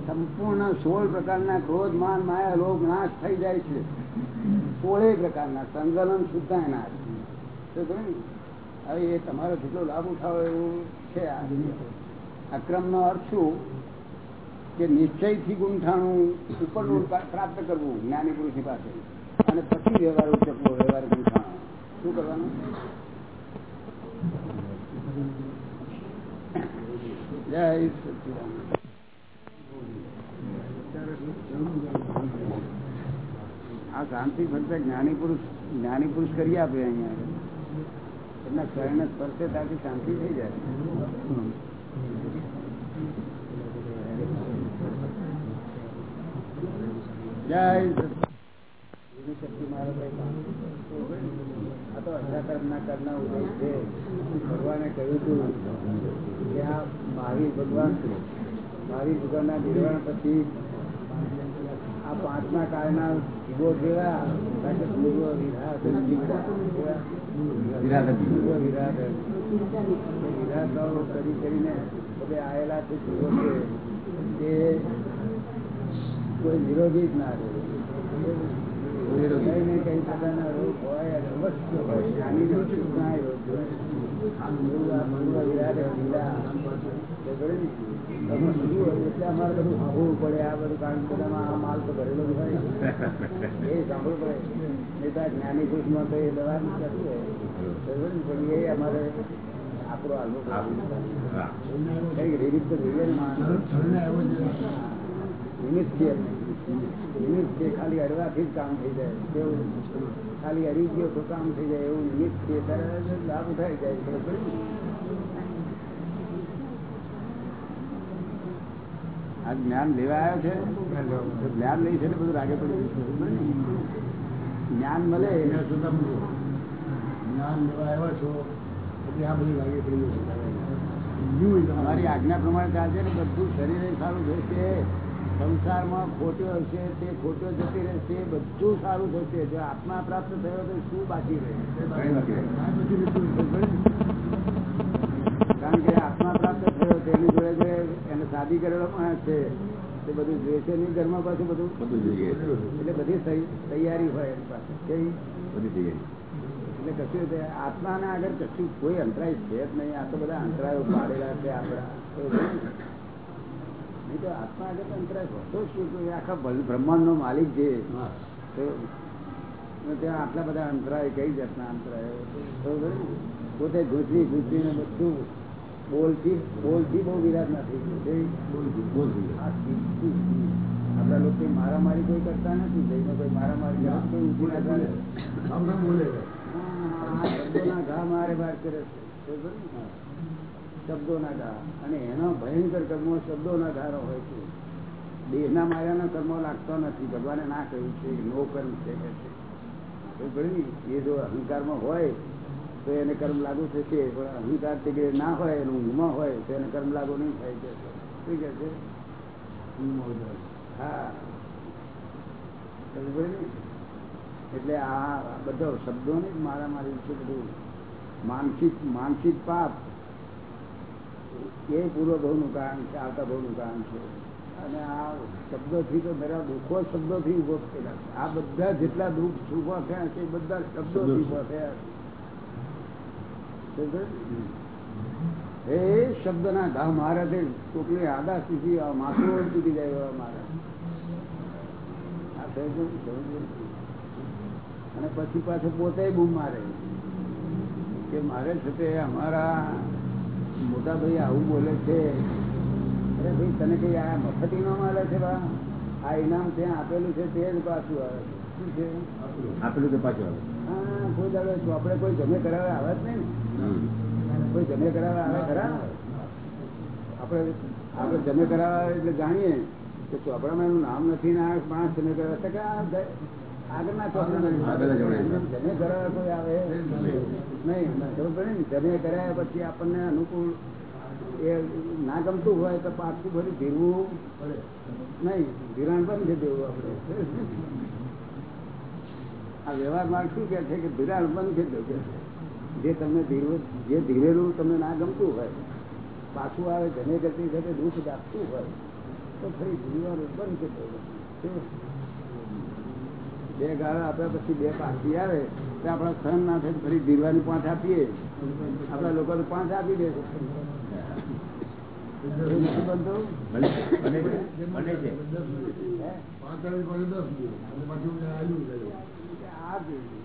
સંપૂર્ણ સોળ પ્રકારના ક્રોધ, માન, માયા રોગ નાશ થઈ જાય છે. સોળે પ્રકારના સંગલન સુધા નાશ તો? હવે એ તમારો જેટલો લાભ ઉઠાવો એવું છે આ અક્રમ નો અર્થ શું? કે નિશ્ચયથી ગુંઠાણું ઉપરનું પ્રાપ્ત કરવું જ્ઞાની પુરુષની પાસે. અને પછી વ્યવહાર ઉચકવો વ્યવહાર ગુંઠાણું શું કરવાનું? જય સચિદાન આ શાંતિ ફક્ત જ્ઞાની પુરુષ જ્ઞાની પુરુષ કરી આપે અહીંયા. એમના શરણે સ્પર્શે ત્યાંથી શાંતિ થઈ જાય. આ તો અધ્યાત્મના કરના ઉદય છે. ભગવાને કહ્યું હતું કે આ મહાવીર ભગવાન છે. મહાવીર ભગવાનના નિર્વાણ પછી આ પાંચમા કાળના જીવો જેવા જીવો વિરાટ કેવા? કરી કરીને બધે આવેલા છે જીવો છે તે કોઈ નિરોગી જ ના રહે. અમારે બધું સાંભળવું પડે આ બધું કારણ કે આ માલ તો ભરેલો હોય એ સાંભળવું પડે નહીં તો આ જ્ઞાની પુરુષમાં તો એ દવા નથી પણ એ અમારે આપણો હાલવો તો જોઈએ ને માણસ નિમિત્ત છે ખાલી અડવાથી જ કામ થઈ જાય. કેવું? ખાલી અડી ગયો તો કામ થઈ જાય એવું નિમિત્ત છે લાભ ઉઠાઈ જાય? આ જ્ઞાન લેવા આવ્યો છે? જ્ઞાન લઈ છે એટલે બધું રાગે પડી ગયું? જ્ઞાન મળે? જ્ઞાન લેવા આવ્યો છો એટલે આ બધું રાગે પડી ગયું અમારી આજ્ઞા પ્રમાણે ચાલશે ને બધું શરીર સારું થશે. સંસારમાં ખોટો હશે તે ખોટો જતી રહેશે બધું સારું થશે. જો આત્મા પ્રાપ્ત થયો તો શું બાકી રહે? કારણ કે આત્મા પ્રાપ્ત થયો તેની જોડે જોડે એને શાદી કરેલો માણસ છે તે બધું જોઈશે નહીં ઘરમાં પાછું બધું? એટલે બધી તૈયારી હોય એની પાસે. કેવી એટલે કશું આત્માને આગળ કશું કોઈ અંતરાય છે જ નહીં. આ તો બધા અંતરાયો પાડેલા છે આપણા. તો આત્મા આગળ અંતરાય હોતો શું આખા બ્રહ્માંડ નો માલિક છે ત્યાં આટલા બધા અંતરાય કઈ જાતના અંતરાય? પોતે ઘૂસી ઘૂસીને બધું બોલથી બોલથી બહુ વિરાટ નથી આપણા લોકો મારામારી કોઈ કરતા નથી જઈને કોઈ મારામારી કોઈ ઊંચી ના કરે બોલે. ઘા મારે બાર કરે છે? શબ્દોના ઘા અને એનો ભયંકર કર્મો શબ્દોના ઘારો હોય છે. દેહના માયાના કર્મો લાગતો નથી. ભગવાને ના કહ્યું છે નો કર્મ છે? એ જો અહંકારમાં હોય, તો એને કર્મ લાગુ થશે. પણ અહંકાર તે ના હોય, એનું ઊંઘમાં હોય, તો એને કર્મ લાગુ નહીં થાય. છે. શું કે છે? હા. એટલે આ બધો શબ્દો ને મારામારી છે બધું. માનસિક માનસિક પાપ એ પૂર્વ ભાવનું કારણ છે આવતા ભાવનું કારણ છે. અને આ શબ્દોથી તો બધા દુઃખો શબ્દોથી ઊભો થયેલા છે. આ બધા જેટલા દુઃખ ઊભા થયા છે એ બધા શબ્દોથી ઊભા થયા છે. એ શબ્દ ના ઘા મારા તે કોકની આદા સુધી માથું તૂટી જાય એવા મારે. અને પછી પાછું પોતે બૂમ મારે. કે મારે છે તે અમારા મોટા ભાઈ આવું બોલે છે. અરે ભાઈ તને કઈ આ મફત ઇનામ આવે છે બા? આ ઇનામ ત્યાં આપેલું છે તે જ પાછું આવે. શું છે? આપેલું તો પાછું આવે. હા કોઈ દાડો ચોપડે કોઈ જમે કરાવે આવે જ નહીં ને. કોઈ જમે કરાવે આવે ખરા? આપણે આપણે જમે કરાવે એટલે જાણીએ કે ચોપડામાં એનું નામ નથી ના આ માણસ જમે કરાવે. તો કે આગળના ચોપડામાં જમે કરાવે કોઈ આવે? નહીં. ખબર પડે ને જમે કરાયા પછી આપણને અનુકૂળ એ ના ગમતું હોય તો પાછું બધું ધીરવું નહીં, ધિરાણ બંધ છે દેવું આપણે આ વ્યવહારમાં શું કે છે કે ધિરાણ બંધ છે દેવું. જે તમને ધીરવું જે ધીરેલું તમને ના ગમતું હોય, પાછું આવે જમે કરતી સાથે દુઃખ આપતું હોય, તો ફરી ધીરવાનું બંધ છે દેવું. બે ગાળા આપ્યા પછી બે પાછી આવે, તો આપણા સહન ના થાય ફરી ધીરવાની પાંચ આપીએ આપણા લોકોને પાંચ આપી દે છે એવું નથી બનતું? બને બને છે બને છે હે? આ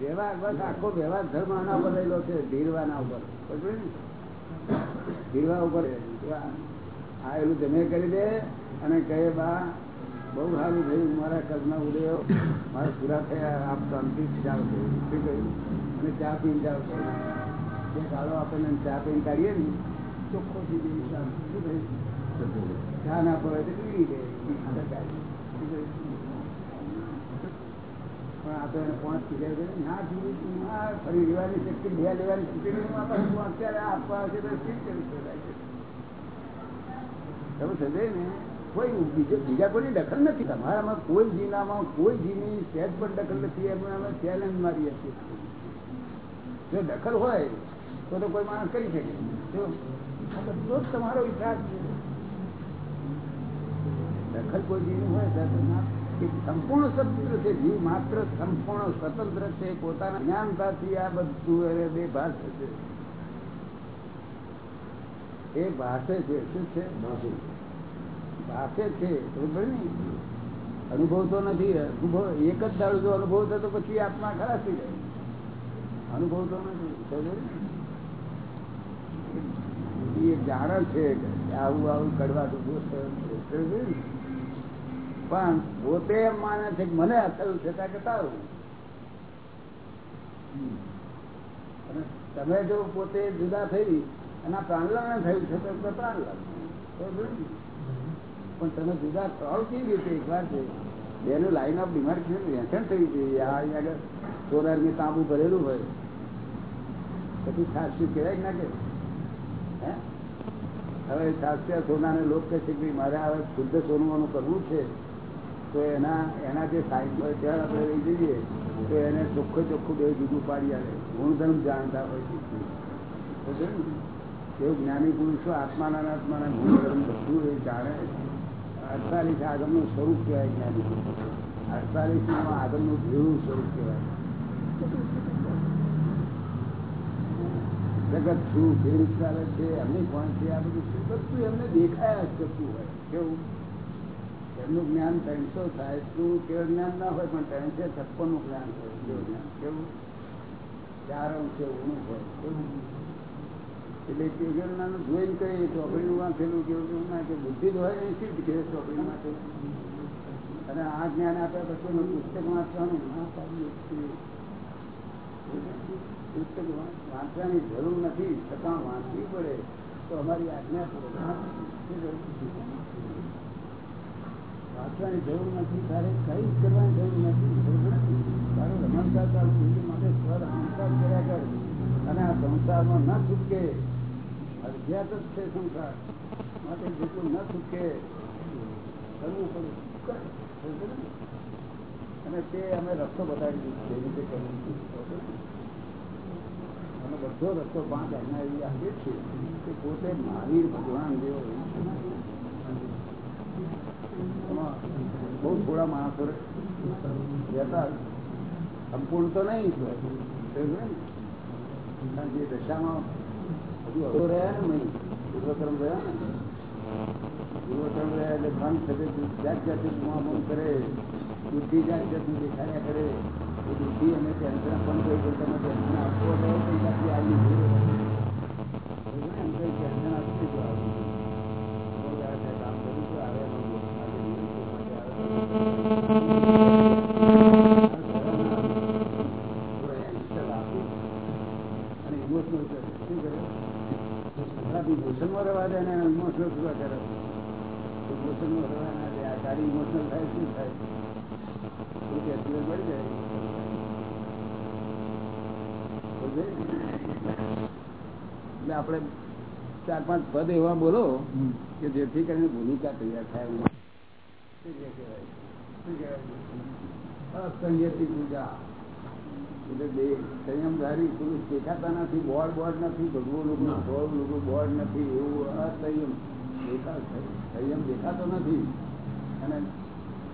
વ્યવહાર જમે કરી દે અને કહે બા બહુ સારું થયું મારા કર્મના ઉદયો મારા પૂરા થયા આપ શાંતિ શું કહ્યું અને ચા પીને જાઓ. છો ગાળો આપણને ચા પીને કાઢીએ ને ચોખ્ખો થઈ જાય શાંતિ. શું કહ્યું ધ્યાન આપો તો પીવી દે પણ આ તો એને પાંચ પીધા છે ના પીવું આ ફરી લેવાની શક્તિ બે લેવાની શક્તિ નથી. મારા પાસે હું અત્યારે આપવા આવશે તો શી કરી શકાય છે તમે સમજાય ને કોઈ બીજો કોઈની દખલ નથી તમારામાં કોઈ જીનામાં કોઈ જીની સહેજ પણ દખલ નથી એમાં અમે ચેલેન્જ મારીએ છીએ જો દખલ હોય તો તો કોઈ માણસ કરી શકે બધો જ તમારો વિકાસ દખલ કોઈ જીવ હોય સંપૂર્ણ સ્વતંત્ર છે. જીવ માત્ર સંપૂર્ણ સ્વતંત્ર છે. પોતાના જ્ઞાનતાથી આ બધું બે ભાષે છે. એ ભાષે છે. શું છે? ભાષે છે. અનુભવ તો નથી. અનુભવ એક જ દાડો જો અનુભવ તો પછી આત્મા ખરાબ થઈ જાય. અનુભવ તો નથી? એ જાણે છે આવું આવું કડવા તો દોષ થયો. છે. ખબર પડી ને? પણ પોતે એમ માને છે મને અસર છે ત્યાં કે તારું. તમે જો પોતે જુદા થઈ અને પ્રાણલાને થયું છે તો પ્રાણલાલ પણ તમે જુદા ત્રણ કેવી રીતે એક વાર છે? બેનું લાઈન ઓફ થયું વેચાણ થયું છે. આ આગળ તાંબુ ભરેલું હોય. પછી સાચું કહેવાય ના કે હે? હવે શાસ્ત્રીય સોનાને લોક કહે કે મારે હવે શુદ્ધ સોનું કરવું છે, તો એના એના જે સાઈન હોય ત્યાં આપણે લઈ જઈએ, તો એને ચોખ્ખું ચોખ્ખું બે જુદું પાડી આવે ગુણધર્મ જાણતા હોય છે. એવું જ્ઞાની પુરુષો આત્માના આત્માના ગુણધર્મ બધું એ જાણે. અડતાલીસ આગળનું સ્વરૂપ કહેવાય જ્ઞાની અડતાલીસ આગળનું જેવું સ્વરૂપ કહેવાય. જગત શું કેવી ચાલે છે એમની કોણ છે આ બધું શું બધું એમને દેખાયા જ કરતું હોય. કેવું? એમનું જ્ઞાન ત્રણસો થાય શું કેવું જ્ઞાન ના હોય પણ ત્રણસો છપ્પનનું જ્ઞાન હોય કેવું જ્ઞાન. કેવું? ચાર અંશે ઊણું હોય. કેવું? એટલે જ્ઞાન જોઈને કહીએ ચોપડીનું વાંચેલું કેવું કેવું ના કે બુદ્ધિ જ હોય એ શી કે ચોપડી માટે અને આ જ્ઞાન આપ્યા પછી પુસ્તક વાંચવાનું. ના છીએ પુસ્તક વાંચવાની જરૂર નથી, છતાં વાંચવી પડે તો અમારી આજ્ઞા? વાંચવાની જરૂર નથી, તારે કઈ કરવાની જરૂર નથી તારે રમણતા માટે સ્વર હંકાર કર્યા કર અને આ સંસારમાં ન છૂટકે અધ્યાત જ છે સંસાર માટે જેટલું ન છૂટકે, કરવું પડે? અને તે અમે રસ્તો બતાવી દીધો છે. અને બધો રસ્તો પાંચ આજ્ઞા એવી આપીએ છીએ કે પોતે મહાવીર ભગવાન જેવો બહુ થોડા માણસો રહેતા સંપૂર્ણ તો નહીં? કારણ કે દશામાં હજુ અવરો રહ્યા ને નહીં પૂર્વક્રમ રહ્યા ને. પૂર્વક્રમ રહ્યા એટલે ભંગ થશે જાત જાતિ બુમાબુમ કરે, બુદ્ધિ જાત જાતનું દેખાડ્યા કરે. બુદ્ધિ અને ટેન્શન પણ કોઈ પણ તમે ટેન્શન આપવો કઈ જાતની આવી પાંચ પદ એવા બોલો કે જેથી કરીને ભૂમિકા તૈયાર થાય? શું પૂજા. એટલે સંયમધારી પુરુષ દેખાતા નથી બોર્ડ બોર્ડ નથી ભગવું લોકો બોર્ડ નથી એવું અસંયમ સંયમ દેખાતો નથી. અને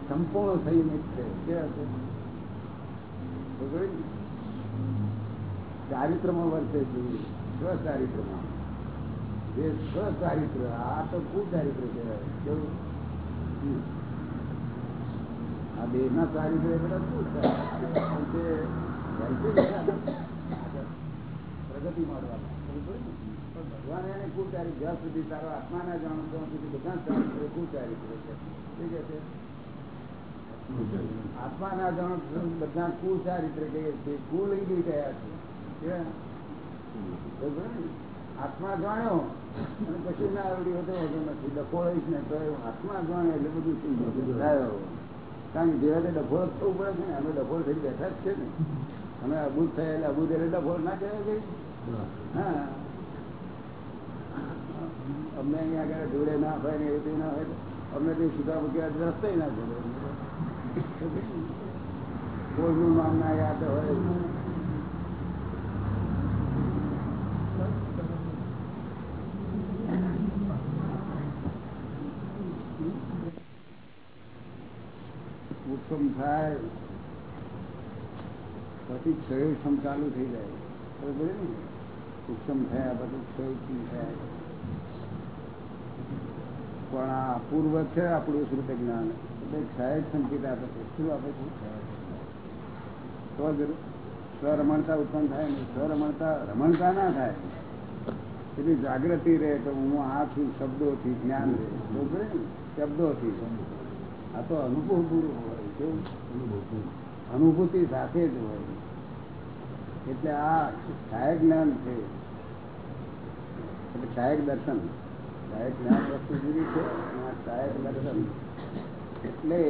સંપૂર્ણ સંયમિત છે. કેવા છે? ચારિત્રમાં વર્તે છે. સ્વચારિત્રમાં જે સ્વચારિત્ર, આ તો કુચારિત્ર કહેવાય. છે આ દેહ ના ચારિત્ર બધા શું પ્રગતિ મળવા. પણ ભગવાન એને કુચારી જ્યાં સુધી તારો આત્મા ના જાણો સુધી બધા ચારિત્ર કુચારિત્ર છે શું કે છે? આત્મા ના જાણો બધા બધા કુચારિત્ર કહે છે. કુલ બી ગયા છે. આત્મા જાણ્યો અને પછી ના આવડી તો વધુ નથી. ડફોળીશ ને તો આત્મા જાણ્યો એટલે બધું થઈ ગયું. કારણ કે જેવા ડફોળ થવું પડે છે ને અમે ડફોળ થઈ બેઠા જ છે ને. અમે અબૂત થયા એટલે અબૂત એટલે ડફોળ ના કહેવાય કઈ. હા. અમને અહીંયા આગળ જોડે ના હોય ને એવું ના હોય તો અમને કઈ સુધા મૂક્યા રસ્તે ના જોડે કોઈનું નામ ના યાદ હોય. ઉત્સમ થાય, પછી ક્ષયોત્સમ ચાલુ થઈ જાય. બરોબર ને? ઉત્સમ થયા પછી ક્ષયોત્સમ થાય. પણ આ પૂર્વ છે આપણું શ્રુત જ્ઞાન. એટલે ક્ષાયક સંકેત આપે છે. શું આપે છે? સ્વરમણતા ઉત્પન્ન થાય ને. સ્વરમણતા, રમણતા ના થાય. એટલી જાગૃતિ રહે તો હું આ છું શબ્દોથી જ્ઞાન રહે. બરોબર ને? શબ્દોથી તો અનુભવ પૂરું હોય કેવું અનુભૂતિ સાથે જ હોય એટલે આ સહાયક જ્ઞાન છે. એટલે સહાયક દર્શન. સહાયક જ્ઞાન વસ્તુ જુદી છે સહાયક દર્શન એટલે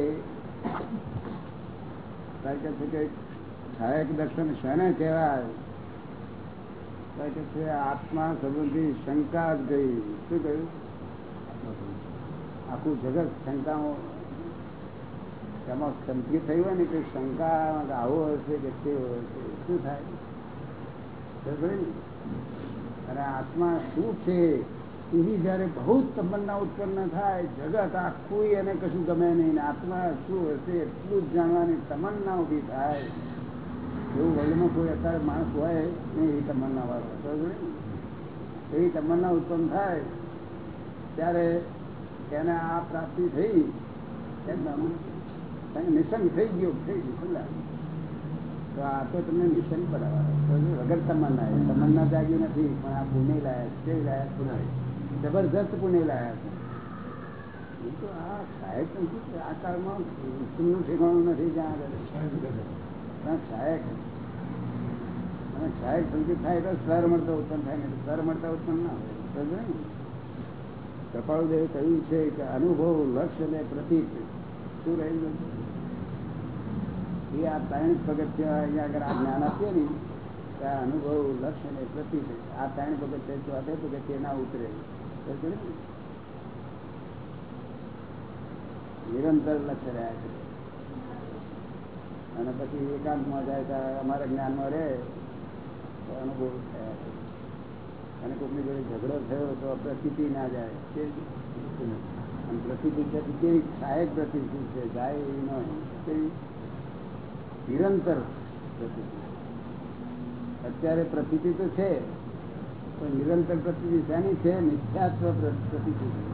કે છે દર્શન શેને કહેવાય? કે છે આત્મા સંબંધી શંકા જ ગઈ. શું કહ્યું? આખું જગત શંકામાં એમાં સંકેત થયું હોય ને કે શંકા આવો હશે કે તેવો હશે શું થાય? ને? અને આત્મા શું છે એવી જયારે બહુ જ તમન્ના ઉત્પન્ન થાય, જગત આખું એને કશું ગમે નહીં, આત્મા શું હશે એટલું જ જાણવાની તમન્ના ઊભી થાય. એવું વર્લ્ડમાં કોઈ અત્યારે માણસ હોય નહીં એવી તમન્ના વાળો ને? એવી તમન્ના ઉત્પન્ન થાય, ત્યારે એને આ પ્રાપ્તિ થઈ. એમ નિસંગ થઈ ગયું થઈ ગયું તો આ તો તમને મિશન પર વગર તમન્ના તમન્ના જાગ્યું નથી, પણ આ પુણે લાયક છે લાયા પુનાય જબરજસ્ત પુણે લાયા આ સાહેબ આ થાય તો સ્વર મળતા ઉત્પન્ન થાય ને સ્વર મળતા ઉત્પન્ન ના હોય. સમજે ને? કપાળુદેવે કહ્યું છે કે અનુભવ લક્ષ્ય અને પ્રતીક. શું રહ્યું એ આ ત્રણ પગથિયા અહીંયા આગળ આ જ્ઞાન આપીએ ને, તો આ અનુભવ લક્ષ્ય અને પ્રતીક આ ત્રણ પગથિયા ચોથે પગથિયા ના ઉતરે. નિરંતર લક્ષ્ય રહ્યા છે. અને પછી એકાંતમાં જાય તો અમારા જ્ઞાનમાં રહે, તો અનુભવ થયા. છે અને કોઈની જોડે ઝઘડો થયો તો પ્રતિ ના જાય. તે અને છે કેવી સહાયક પ્રતિતિ છે, જાય એવી નિરંતર પ્રતિતિ અત્યારે પ્રતિતિ તો છે, પણ નિરંતર પ્રતિતિ શાની છે? નિશ્ચાત્વ પ્ર-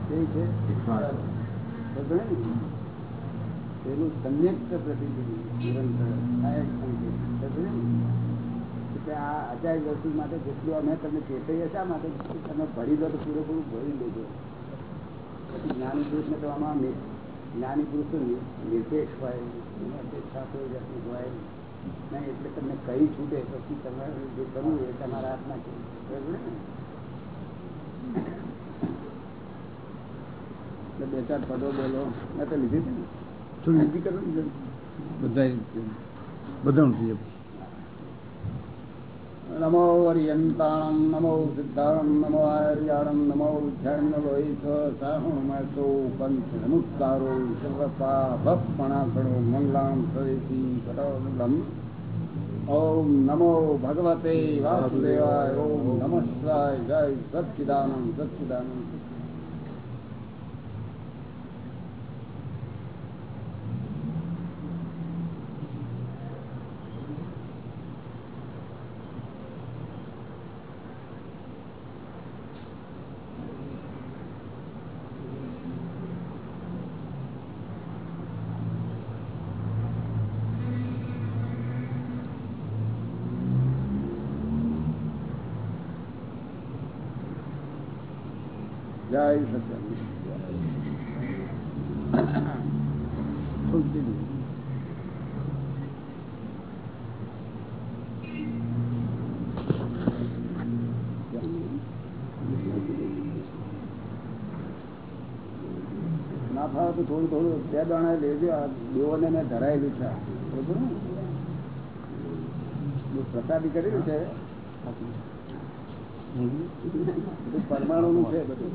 કેવી છે? પેલું સંયુક્ત પ્રતિતિ નિરંતર આ અજાય વસ્તુ માટે જેટલું અમે તમને ચેતવીએ શા માટે? તમે ભરી દો પૂરેપૂરું ભરી લેજો. જ્ઞાની પુરુષને તો આમાં જ્ઞાની પુરુષ નિર્દેશ હોય એની અપેક્ષા કોઈ જાતની હોય નહીં એટલે તમને કઈ છૂટે પછી તમારે જે કરવું એ તમારા હાથમાં છે. બરાબર ને? એટલે બે ચાર પદો બોલો. મેં તો લીધી હતી ને. થોડી. કરો બધા જાય નમો હરિયંતાણમ નમો સિદ્ધાણમ નમો આર્યાણમ નમો વિદ્યાણલોહિત સાહુણમાસો પંચ નમસ્કારો સર્વપા ભપણાસણો મંગલામ સવેસી કટોલમ ઓમ નમો ભગવતે વાસુદેવાય ઓમ નમઃ શિવાય જય સચ્ચિદાનંદ સચ્ચિદાનંદ જય સચ્ચિદાનંદ થોડું થઈ જાય ના ફાવે તો થોડું થોડું બે દાણા લેજો આ મેં ધરાયેલું છે. પ્રસાદી કરેલું છે. પરમાણુ નું છે બધું?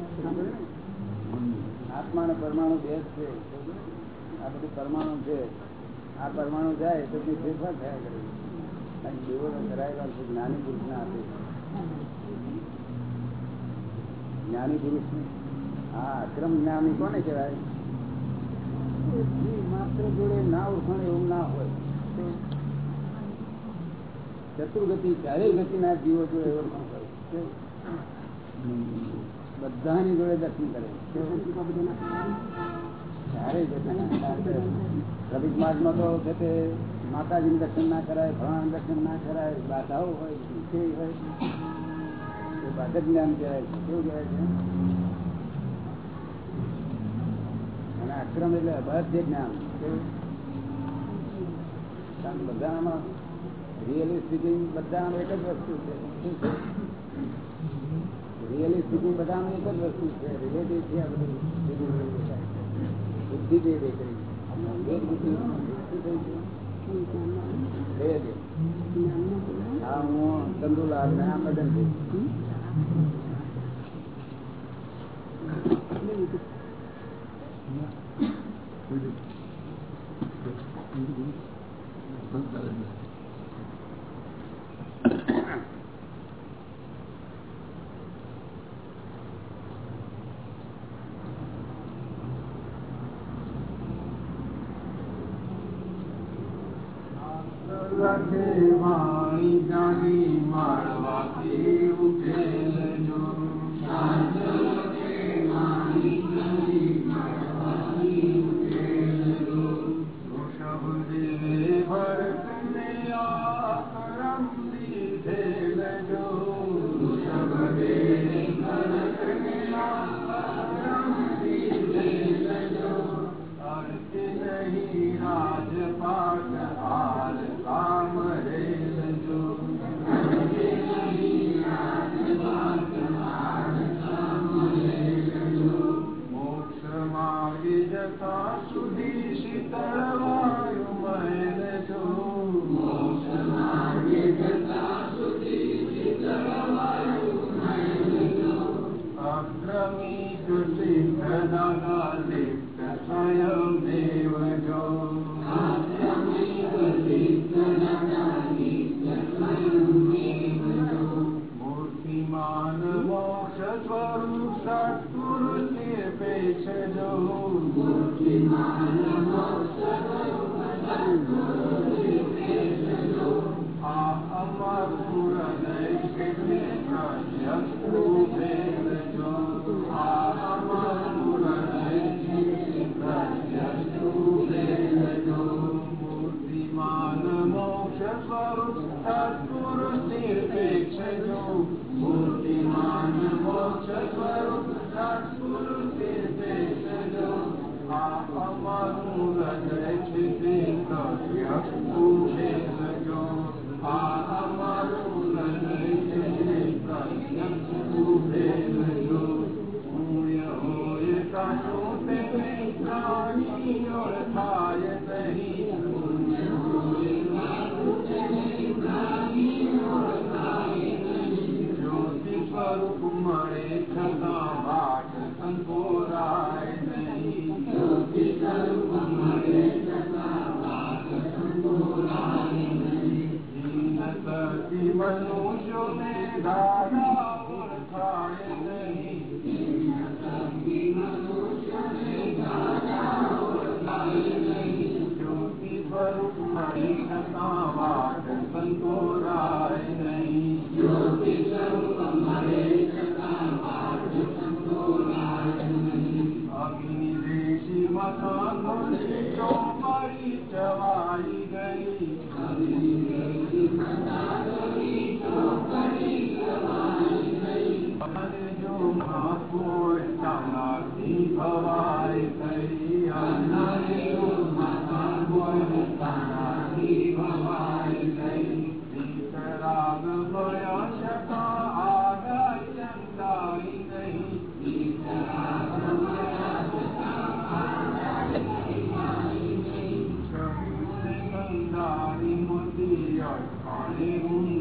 આત્મા અને પરમાણુ બે છે. આ બધું પરમાણુ છે. આ પરમાણુ જાય તો ફેરફાર થયા કરે દેવોને ધરાયેલા છે, જ્ઞાની પુરુષ ના આપે જ્ઞાની પુરુષ હા અક્રમ જ્ઞાની કોને કહેવાય? ના ઓળખાણ એવું ના ચતુર્ગતિ જીવો કેવું? બધાની જોડે દર્શન કરે? ચારેય માર્ગમાં તો છે તે માતાજીનું દર્શન ના કરાય ભગવાન દર્શન ના કરાય, બાધાઓ હોય કેવી હોય બાધક જ્ઞાન કહેવાય કેવું કહેવાય છે અક્રમ એટલે અબાધ જે જ્ઞાન બધામાં રિયલી સ્પીકિંગ બધામાં એક જ વસ્તુ છે. રિયલી સ્પીકિંગ બધામાં એક જ વસ્તુ છે. રિલેટિવ છે આ બધું. બુદ્ધિ જે આ હું ચંદુલાલ ને આ મદન વાણી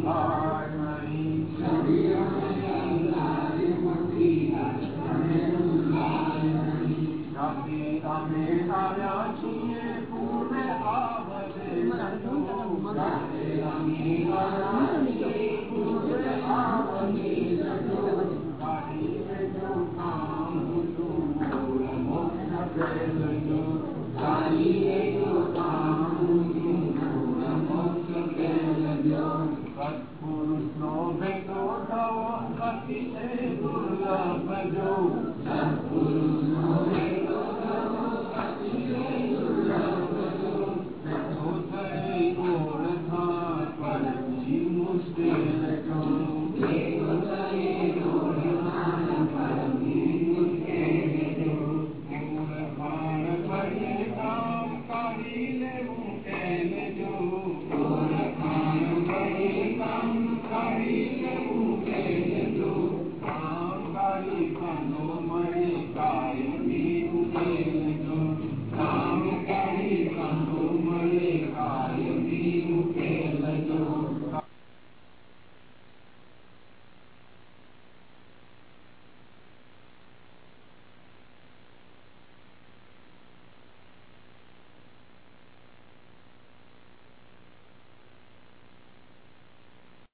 પાણી ઊંધાય નહીં